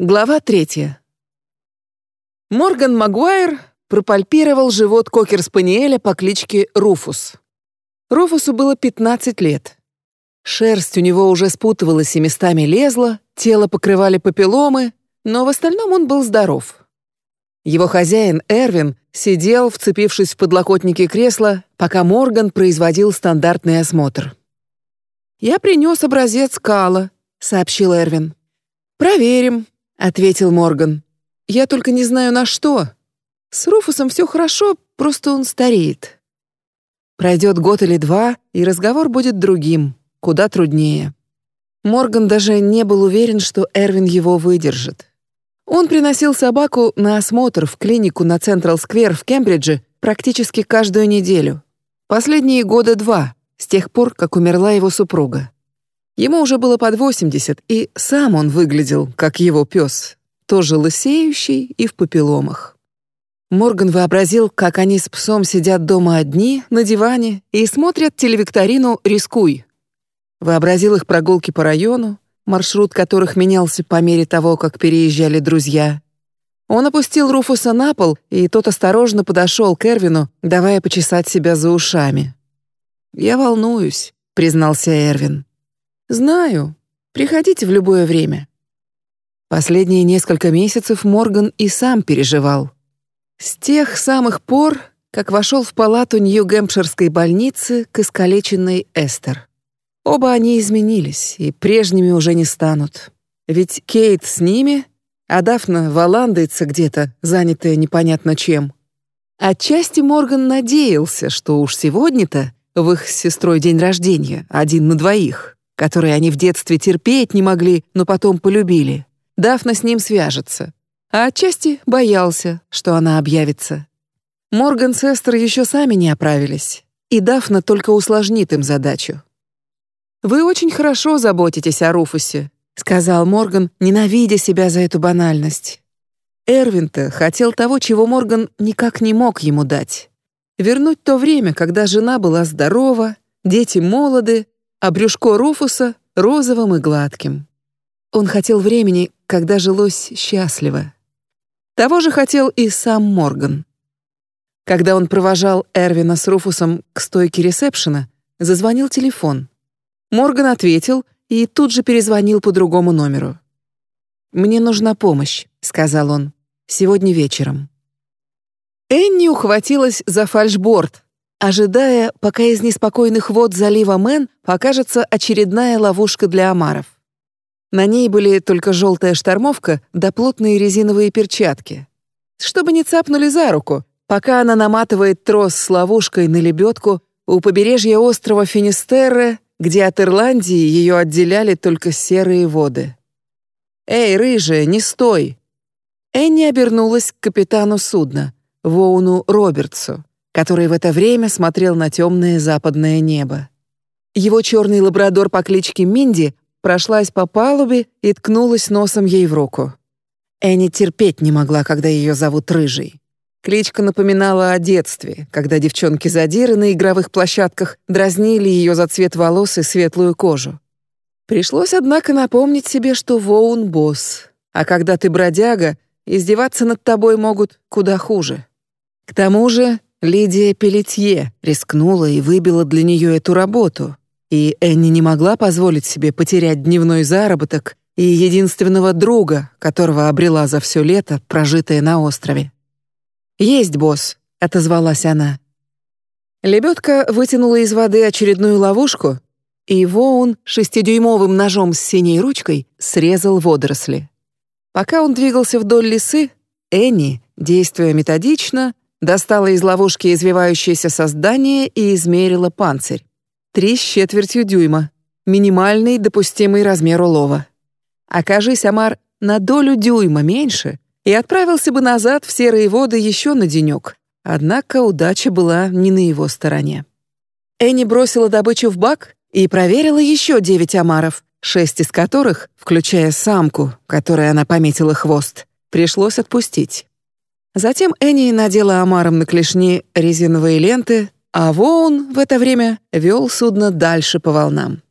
Глава третья. Морган Магуайр пропальпировал живот кокер-спаниеля по кличке Руфус. Руфусу было 15 лет. Шерсть у него уже спутывалась и местами лезла, тело покрывали папилломы, но в остальном он был здоров. Его хозяин Эрвин сидел, вцепившись в подлокотники кресла, пока Морган производил стандартный осмотр. «Я принес образец кала», — сообщил Эрвин. «Проверим», ответил Морган. Я только не знаю на что. С Руфусом все хорошо, просто он стареет. Пройдет год или два, и разговор будет другим, куда труднее. Морган даже не был уверен, что Эрвин его выдержит. Он приносил собаку на осмотр в клинику на Централ-сквер в Кембридже практически каждую неделю. Последние года два, с тех пор, как умерла его супруга. Ему уже было под 80, и сам он выглядел, как его пес, тоже лысеющий и в папилломах. Морган вообразил, как они с псом сидят дома одни, на диване, и смотрят телевикторину «Рискуй». Вообразил их прогулки по району, маршрут которых менялся по мере того, как переезжали друзья. Он опустил Руфуса на пол, и тот осторожно подошел к Эрвину, давая почесать себя за ушами. «Я волнуюсь», — признался Эрвин. «Знаю. Приходите в любое время». Последние несколько месяцев Морган и сам переживал. С тех самых пор, как вошел в палату Нью-Гэмпширской больницы к искалеченной Эстер. Оба они изменились и прежними уже не станут. Ведь Кейт с ними, а Дафна валандается где-то, занятая непонятно чем. Отчасти Морган надеялся, что уж сегодня-то в их с сестрой день рождения, один на двоих который они в детстве терпеть не могли, но потом полюбили. Дафна с ним свяжется. А отчасти боялся, что она объявится. Морган с Эстер еще сами не оправились, и Дафна только усложнит им задачу. «Вы очень хорошо заботитесь о Руфусе», — сказал Морган, ненавидя себя за эту банальность. Эрвин-то хотел того, чего Морган никак не мог ему дать. Вернуть то время, когда жена была здорова, дети молоды, а брюшко Руфуса розовым и гладким. Он хотел времени, когда жилось счастливо. Того же хотел и сам Морган. Когда он провожал Эрвина с Руфусом к стойке ресепшена, зазвонил телефон. Морган ответил и тут же перезвонил по другому номеру. «Мне нужна помощь», — сказал он, — «сегодня вечером». Энни ухватилась за фальшборд, ожидая, пока из неспокойных вод залива Мэн покажется очередная ловушка для омаров. На ней были только желтая штормовка да плотные резиновые перчатки. Чтобы не цапнули за руку, пока она наматывает трос с ловушкой на лебедку у побережья острова Финистерре, где от Ирландии ее отделяли только серые воды. «Эй, рыжая, не стой!» Энни обернулась к капитану судна, Воуну Робертсу который в это время смотрел на темное западное небо. Его черный лабрадор по кличке Минди прошлась по палубе и ткнулась носом ей в руку. Энни терпеть не могла, когда ее зовут Рыжий. Кличка напоминала о детстве, когда девчонки-задиры на игровых площадках дразнили ее за цвет волос и светлую кожу. Пришлось, однако, напомнить себе, что Воун — босс, а когда ты бродяга, издеваться над тобой могут куда хуже. К тому же Лидия Пелетье рискнула и выбила для нее эту работу, и Энни не могла позволить себе потерять дневной заработок и единственного друга, которого обрела за все лето, прожитое на острове. «Есть, босс», — отозвалась она. Лебедка вытянула из воды очередную ловушку, и Воун шестидюймовым ножом с синей ручкой срезал водоросли. Пока он двигался вдоль лесы, Энни, действуя методично, Достала из ловушки извивающееся создание и измерила панцирь. Три с четвертью дюйма. Минимальный допустимый размер улова. Окажись, Амар, на долю дюйма меньше, и отправился бы назад в серые воды еще на денек. Однако удача была не на его стороне. Энни бросила добычу в бак и проверила еще девять омаров, шесть из которых, включая самку, которой она пометила хвост, пришлось отпустить. Затем Энни надела омаром на клешни резиновые ленты, а Воун в это время вел судно дальше по волнам.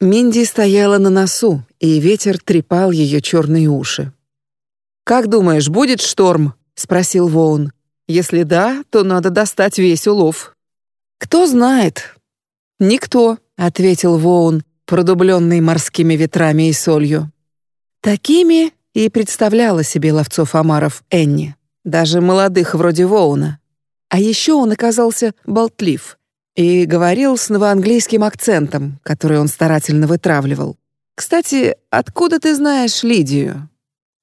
Минди стояла на носу, и ветер трепал ее черные уши. «Как думаешь, будет шторм?» — спросил Воун. «Если да, то надо достать весь улов». «Кто знает?» «Никто», — ответил Воун, продубленный морскими ветрами и солью. Такими и представляла себе ловцов омаров Энни, даже молодых вроде Воуна. А еще он оказался болтлив и говорил с новоанглийским акцентом, который он старательно вытравливал. «Кстати, откуда ты знаешь Лидию?»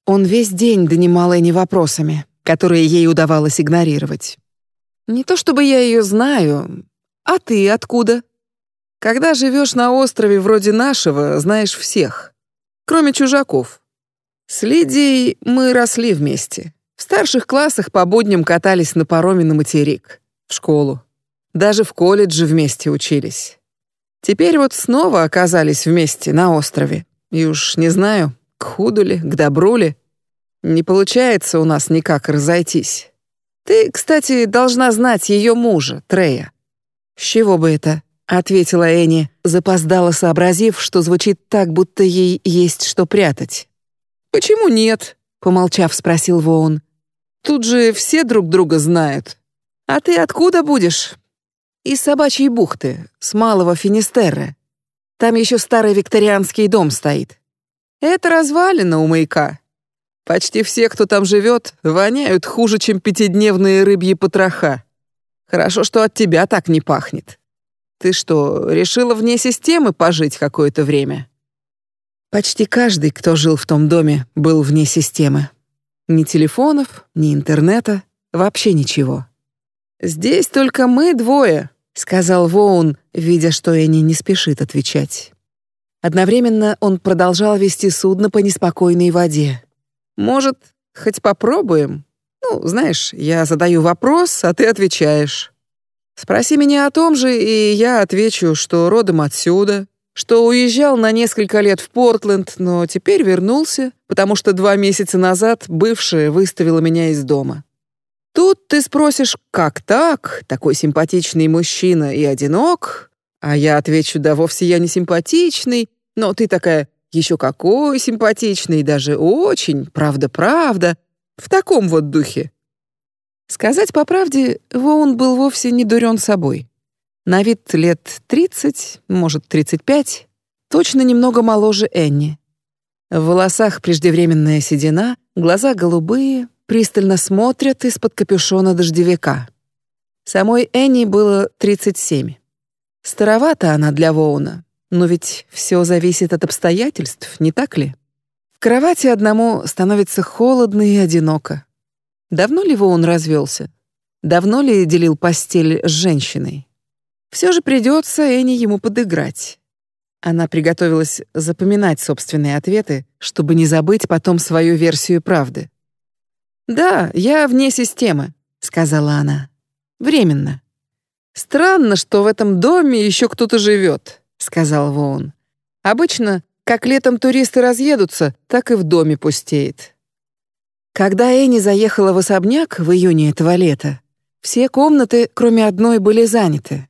Он весь день донимал Энни вопросами, которые ей удавалось игнорировать. «Не то чтобы я ее знаю. А ты откуда?» «Когда живешь на острове вроде нашего, знаешь всех, кроме чужаков. С Лидией мы росли вместе. В старших классах по будням катались на пароме на материк, в школу. Даже в колледже вместе учились. Теперь вот снова оказались вместе на острове. И уж не знаю, к худу ли, к добру ли. Не получается у нас никак разойтись. Ты, кстати, должна знать ее мужа, Трея. С чего бы это? ответила Эни, запоздала сообразив, что звучит так, будто ей есть что прятать. Почему нет? помолчав, спросил Воун. Тут же все друг друга знают. А ты откуда будешь? Из собачьей бухты, с малого Финистерра. Там еще старый викторианский дом стоит. Это развалина у маяка. Почти все, кто там живет, воняют хуже, чем пятидневные рыбьи потроха. Хорошо, что от тебя так не пахнет. Ты что, решила вне системы пожить какое-то время? Почти каждый, кто жил в том доме, был вне системы. Ни телефонов, ни интернета, вообще ничего. Здесь только мы двое, сказал Воун, видя, что Энни не спешит отвечать. Одновременно он продолжал вести судно по неспокойной воде. Может, хоть попробуем? Ну, знаешь, я задаю вопрос, а ты отвечаешь. Спроси меня о том же, и я отвечу, что родом отсюда, что уезжал на несколько лет в Портленд, но теперь вернулся, потому что два месяца назад бывшая выставила меня из дома. Тут ты спросишь, как так? Такой симпатичный мужчина и одинок? А я отвечу, да вовсе я не симпатичный, но ты такая, еще какой симпатичный, даже очень, правда-правда, в таком вот духе. Сказать по правде, Воун был вовсе не дурен собой. На вид лет 30, может, 35, точно немного моложе Энни. В волосах преждевременная седина, глаза голубые, пристально смотрят из-под капюшона дождевика. Самой Энни было 37. Старовата она для Воуна, но ведь все зависит от обстоятельств, не так ли? В кровати одному становится холодно и одиноко. Давно ли Воун развелся? Давно ли делил постель с женщиной? Все же придется Энни ему подыграть. Она приготовилась запоминать собственные ответы, чтобы не забыть потом свою версию правды. «Да, я вне системы», — сказала она. «Временно». «Странно, что в этом доме еще кто-то живет», — сказал Воун. «Обычно, как летом туристы разъедутся, так и в доме пустеет». Когда Энни заехала в особняк в июне этого лета, все комнаты, кроме одной, были заняты.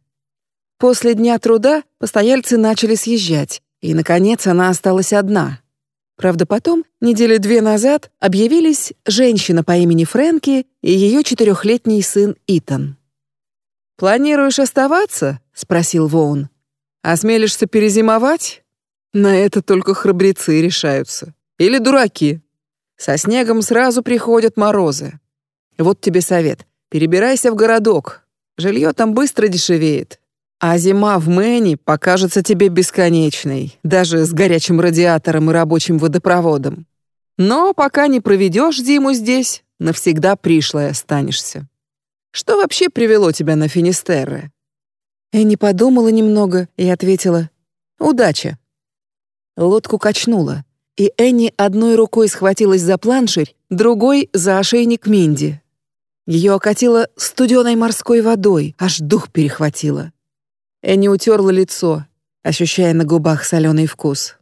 После дня труда постояльцы начали съезжать, и, наконец, она осталась одна. Правда, потом, недели две назад, объявились женщина по имени Фрэнки и ее четырехлетний сын Итан. «Планируешь оставаться?» — спросил Воун. «Осмелишься перезимовать?» На это только храбрецы решаются. Или дураки. Со снегом сразу приходят морозы. Вот тебе совет. Перебирайся в городок. Жилье там быстро дешевеет. А зима в Мэне покажется тебе бесконечной, даже с горячим радиатором и рабочим водопроводом. Но пока не проведешь зиму здесь, навсегда пришлой останешься. Что вообще привело тебя на Финистерре? Энни подумала немного и ответила: "Удача". Лодку качнуло, и Энни одной рукой схватилась за планширь, другой за ошейник Минди. Ее окатило студеной морской водой, аж дух перехватило. Энни утерла лицо, ощущая на губах соленый вкус.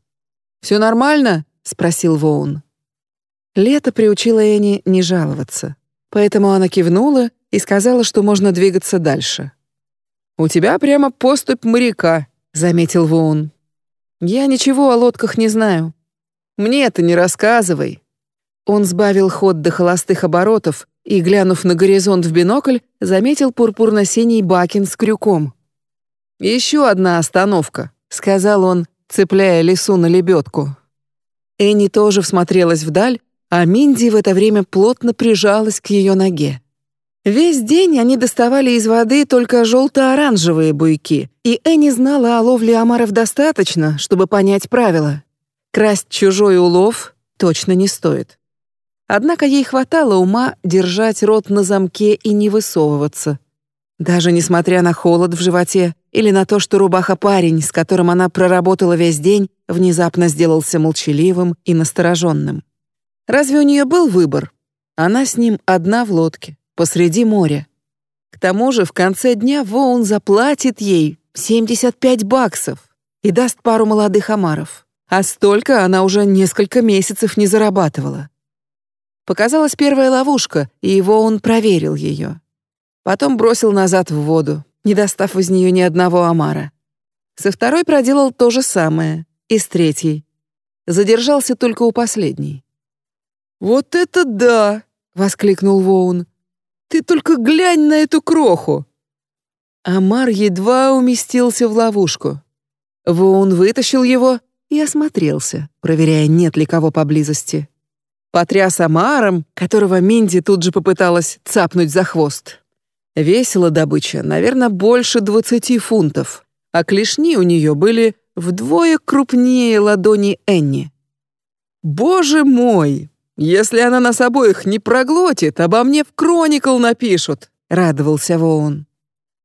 «Все нормально?» — спросил Воун. Лето приучило Энни не жаловаться, поэтому она кивнула и сказала, что можно двигаться дальше. «У тебя прямо поступь моряка», — заметил Воун. «Я ничего о лодках не знаю. Мне это не рассказывай. Он сбавил ход до холостых оборотов и, глянув на горизонт в бинокль, заметил пурпурно-синий бакин с крюком. «Еще одна остановка», — сказал он, цепляя лесу на лебедку. Энни тоже всмотрелась вдаль, а Минди в это время плотно прижалась к ее ноге. Весь день они доставали из воды только желто-оранжевые буйки, и Энни знала о ловле омаров достаточно, чтобы понять правила. Красть чужой улов точно не стоит. Однако ей хватало ума держать рот на замке и не высовываться. Даже несмотря на холод в животе или на то, что рубаха-парень, с которым она проработала весь день, внезапно сделался молчаливым и настороженным. Разве у нее был выбор? Она с ним одна в лодке, посреди моря. К тому же в конце дня Воун заплатит ей 75 баксов и даст пару молодых омаров. А столько она уже несколько месяцев не зарабатывала. Показалась первая ловушка, и он проверил ее. Потом бросил назад в воду, не достав из нее ни одного омара. Со второй проделал то же самое, и с третьей. Задержался только у последней. «Вот это да!» — воскликнул Воун. «Ты только глянь на эту кроху!» Амар едва уместился в ловушку. Воун вытащил его и осмотрелся, проверяя, нет ли кого поблизости. Потряс Амаром, которого Минди тут же попыталась цапнуть за хвост. Весила добыча, наверное, больше двадцати фунтов, а клешни у нее были вдвое крупнее ладони Энни. «Боже мой! Если она нас обоих не проглотит, обо мне в Кроникл напишут!» — радовался Воун.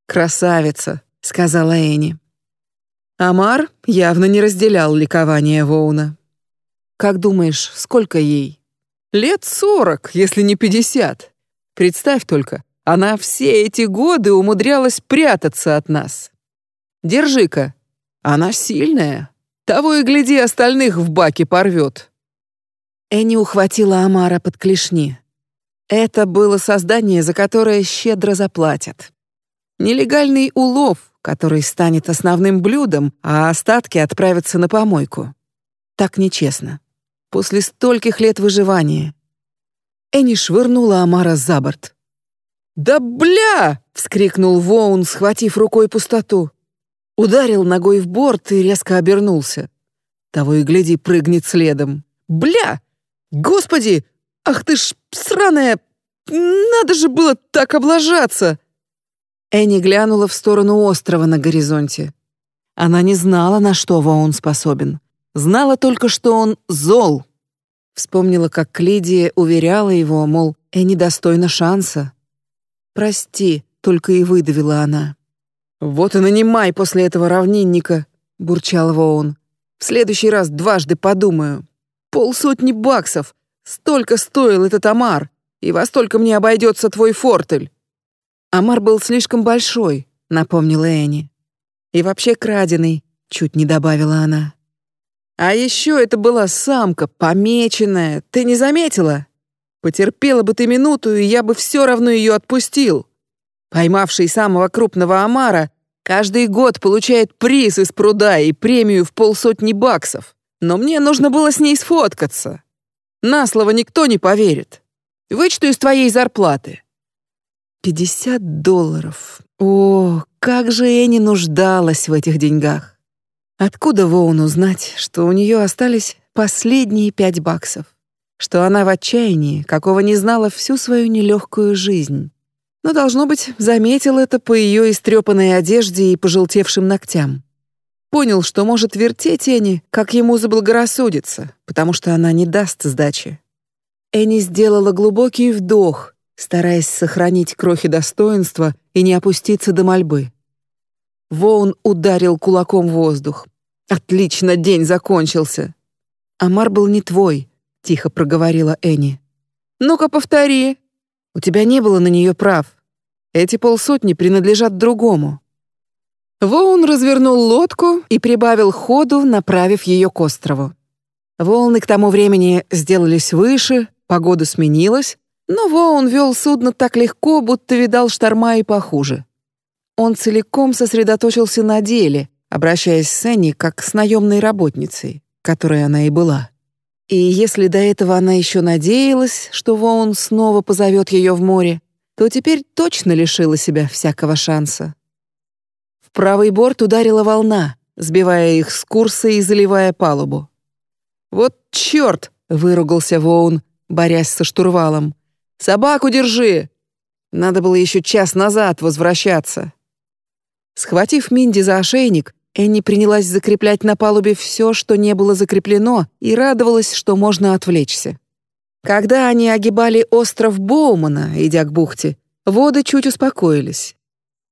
«Красавица!» — сказала Энни. Амар явно не разделял ликование Воуна. «Как думаешь, сколько ей?» «Лет сорок, если не пятьдесят. Представь только, она все эти годы умудрялась прятаться от нас. Держи-ка. Она сильная. Того и гляди, остальных в баке порвет. Энни ухватила Амара под клешни. Это было создание, за которое щедро заплатят. Нелегальный улов, который станет основным блюдом, а остатки отправятся на помойку. Так нечестно. После стольких лет выживания. Энни швырнула Амара за борт. «Да бля!» — вскрикнул Воун, схватив рукой пустоту. Ударил ногой в борт и резко обернулся. Того и гляди, прыгнет следом. «Бля! Господи! Ах ты ж сраная! Надо же было так облажаться!» Энни глянула в сторону острова на горизонте. Она не знала, на что Воун способен. Знала только, что он зол. Вспомнила, как Клидия уверяла его, мол, Энни достойна шанса. «Прости», — только и выдавила она. «Вот и нанимай после этого равнинника», — бурчал Воун. «В следующий раз дважды подумаю. Полсотни баксов. Столько стоил этот омар, и во столько мне обойдется твой фортель». «Омар был слишком большой», — напомнила Энни. «И вообще краденый», — чуть не добавила она. «А еще это была самка, помеченная. Ты не заметила?» Потерпела бы ты минуту, и я бы все равно ее отпустил. Поймавший самого крупного омара каждый год получает приз из пруда и премию в полсотни баксов. Но мне нужно было с ней сфоткаться. На слово никто не поверит. Вычту из твоей зарплаты. Пятьдесят долларов. О, как же Энни нуждалась в этих деньгах. Откуда Воун узнать, что у нее остались последние пять баксов? Что она в отчаянии, какого не знала всю свою нелегкую жизнь. Но, должно быть, заметил это по ее истрепанной одежде и пожелтевшим ногтям. Понял, что может вертеть Энни, как ему заблагорассудится, потому что она не даст сдачи. Энни сделала глубокий вдох, стараясь сохранить крохи достоинства и не опуститься до мольбы. Воун ударил кулаком в воздух. «Отлично, день закончился!» «Амар был не твой», — тихо проговорила Энни. «Ну-ка, повтори. У тебя не было на нее прав. Эти полсотни принадлежат другому». Воун развернул лодку и прибавил ходу, направив ее к острову. Волны к тому времени сделались выше, погода сменилась, но Воун вел судно так легко, будто видал шторма и похуже. Он целиком сосредоточился на деле, обращаясь с Энни как с наемной работницей, которой она и была. И если до этого она еще надеялась, что Воун снова позовет ее в море, то теперь точно лишила себя всякого шанса. В правый борт ударила волна, сбивая их с курса и заливая палубу. «Вот черт!» — выругался Воун, борясь со штурвалом. «Собаку держи!» Надо было еще час назад возвращаться. Схватив Минди за ошейник, Энни принялась закреплять на палубе все, что не было закреплено, и радовалась, что можно отвлечься. Когда они огибали остров Боумана, идя к бухте, воды чуть успокоились.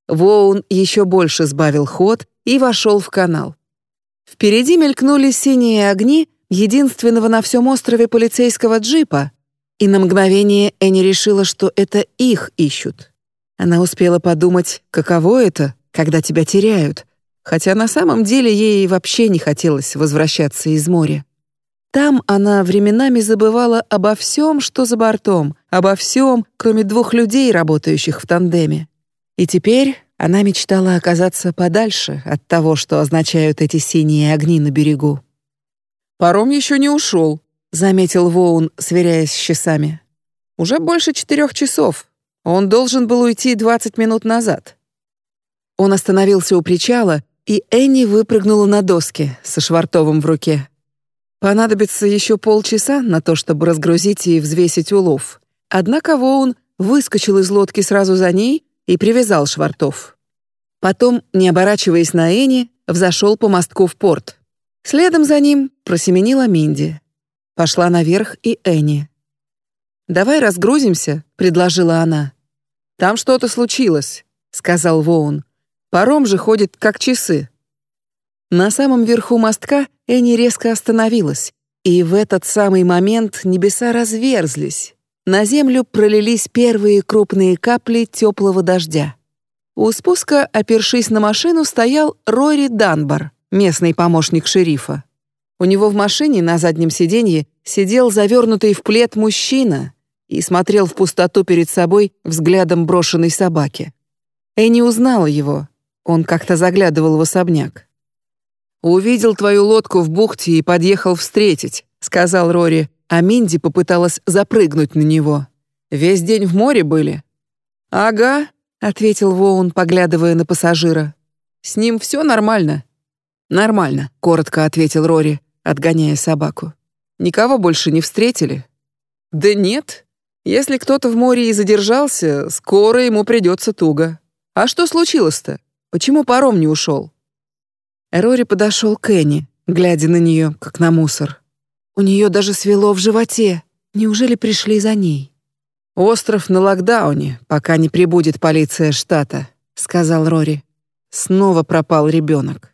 Воун еще больше сбавил ход и вошел в канал. Впереди мелькнули синие огни единственного на всем острове полицейского джипа, и на мгновение Энни решила, что это их ищут. Она успела подумать, каково это, когда тебя теряют, хотя на самом деле ей вообще не хотелось возвращаться из моря. Там она временами забывала обо всем, что за бортом, обо всем, кроме двух людей, работающих в тандеме. И теперь она мечтала оказаться подальше от того, что означают эти синие огни на берегу. «Паром еще не ушел», — заметил Воун, сверяясь с часами. «Уже больше четырех часов. Он должен был уйти двадцать минут назад». Он остановился у причала, и Энни выпрыгнула на доски со швартовым в руке. Понадобится еще полчаса на то, чтобы разгрузить и взвесить улов. Однако Воун выскочил из лодки сразу за ней и привязал швартов. Потом, не оборачиваясь на Энни, взошел по мостку в порт. Следом за ним просеменила Минди. Пошла наверх и Энни. «Давай разгрузимся», — предложила она. «Там что-то случилось», — сказал Воун. Паром же ходит как часы. На самом верху мостка Энни резко остановилась, и в этот самый момент небеса разверзлись. На землю пролились первые крупные капли теплого дождя. У спуска, опершись на машину, стоял Рори Данбар, местный помощник шерифа. У него в машине на заднем сиденье сидел завернутый в плед мужчина и смотрел в пустоту перед собой взглядом брошенной собаки. Энни узнала его. Он как-то заглядывал в особняк. «Увидел твою лодку в бухте и подъехал встретить», — сказал Рори, а Минди попыталась запрыгнуть на него. «Весь день в море были?» «Ага», — ответил Воун, поглядывая на пассажира. «С ним все нормально?» «Нормально», — коротко ответил Рори, отгоняя собаку. «Никого больше не встретили?» «Да нет. Если кто-то в море и задержался, скоро ему придется туго. А что случилось-то?» Почему паром не ушел?» Рори подошел к Энни, глядя на нее, как на мусор. У нее даже свело в животе. Неужели пришли за ней? «Остров на локдауне, пока не прибудет полиция штата», — сказал Рори. Снова пропал ребенок.